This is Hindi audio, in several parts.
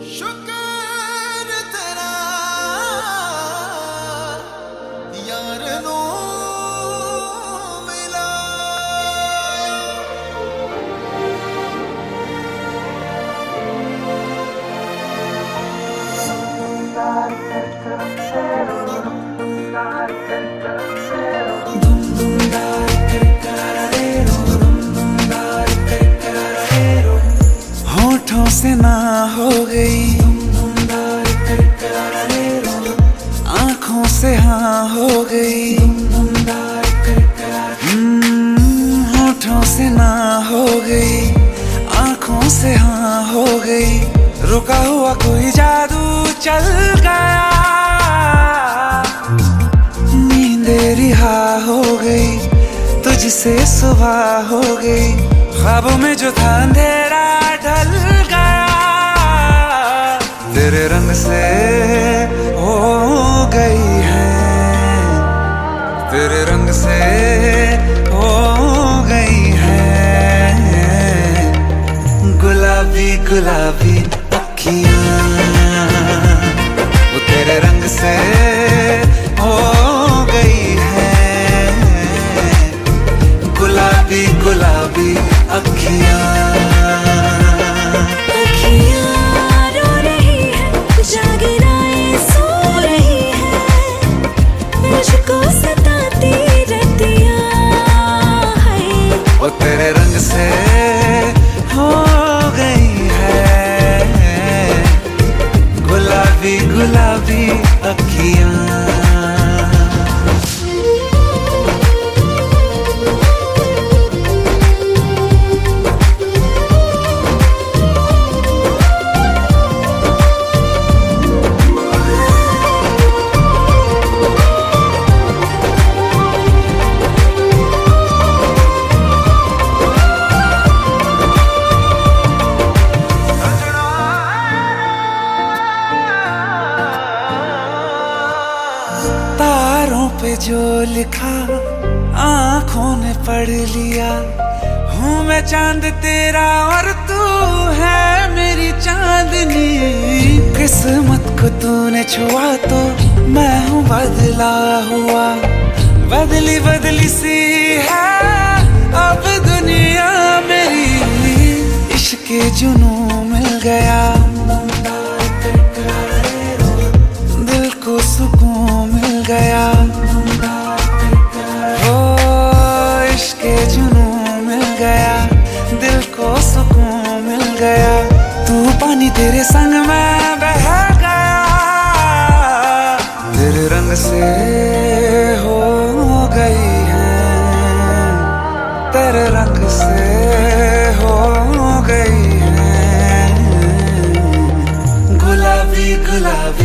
होठों हो गई। आँखों से हाँ हो गई। हम्म, होठों से ना हो गई। आँखों से हाँ हो गई। रुका हुआ कोई जादू चल गया। रिहा हो गई। तुझसे सुबह हो गई। ख्वाबों में जो था अंधेरा ढल गया। तेरे रंग से हो गई है। तेरे रंग से हो गई है। गुलाबी गुलाबी अखियाँ। वो तेरे रंग से हो गई है। गुलाबी गुलाबी अखियाँ। पे जो लिखा, आँखों ने पढ़ लिया। हूँ मैं चाँद तेरा और तू है मेरी चांदनी। किस्मत को तूने छुआ तो मैं हूँ बदला हुआ। बदली बदली सी है अब दुनिया मेरी। इश्क जुनू तेरे संग में बह गया। तेरे रंग से हो गई है। तेरे रंग से हो गई है। गुलाबी गुलाबी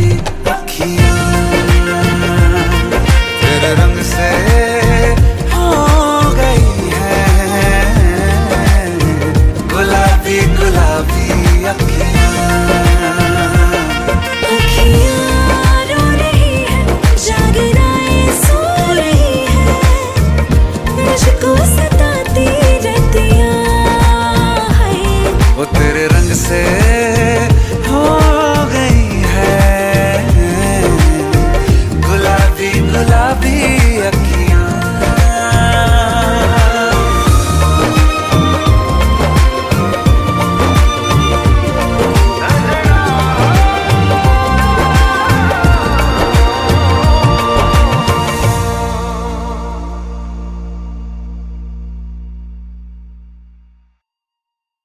se